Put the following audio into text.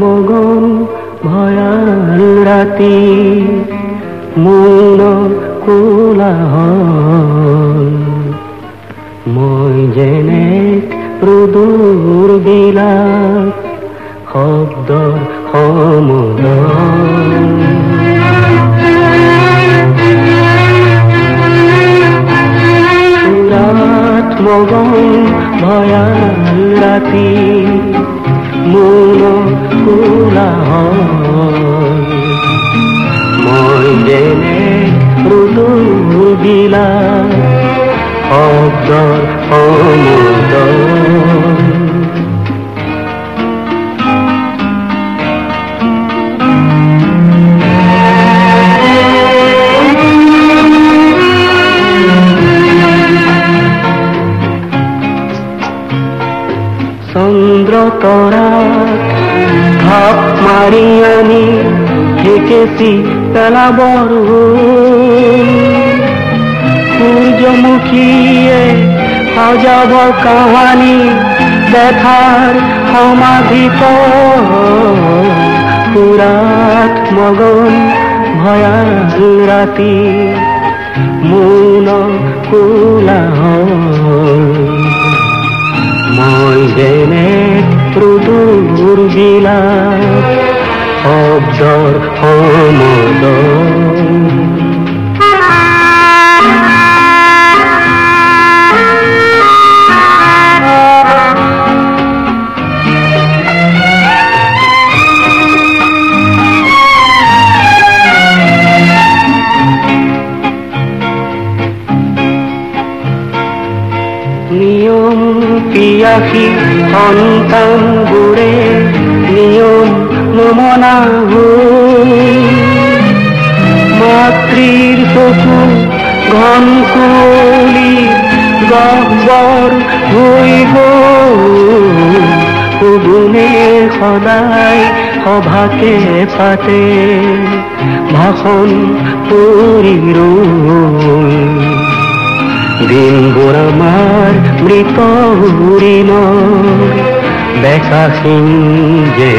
মগন ভয়াল ৰাতি মৌন কোলাহল। মই যেনে প্ৰদূৰ বিলাক শব্দৰ সমুদল মগন ভয়াল রাতি মূল কোলাহ মই যেনে ৰুদিলা শব্দৰ অমুদৰ চন্দ্র তরা থাপ মারি আনি হেঁকেছি পেলাবর সূর্যমুখীয়ে সজাব কাহানি দেখার সমাধিত। পুরাত মগন ভয়াল রাতি মৌন কোলাহল। যেনে ৰুদুৰ বিলাক শব্দৰ সমদল পিয়াসী সন্তানবোৰে নিয়ম নমনা হৈ মাতৃৰ চকু ঘন কুঁৱলী গহ্বৰ হৈ গুণে সদায় সভাকে পাতে ভাষণ কৰি ৰৈ আমাৰ মৃত হৰিণ বেকাহীন যে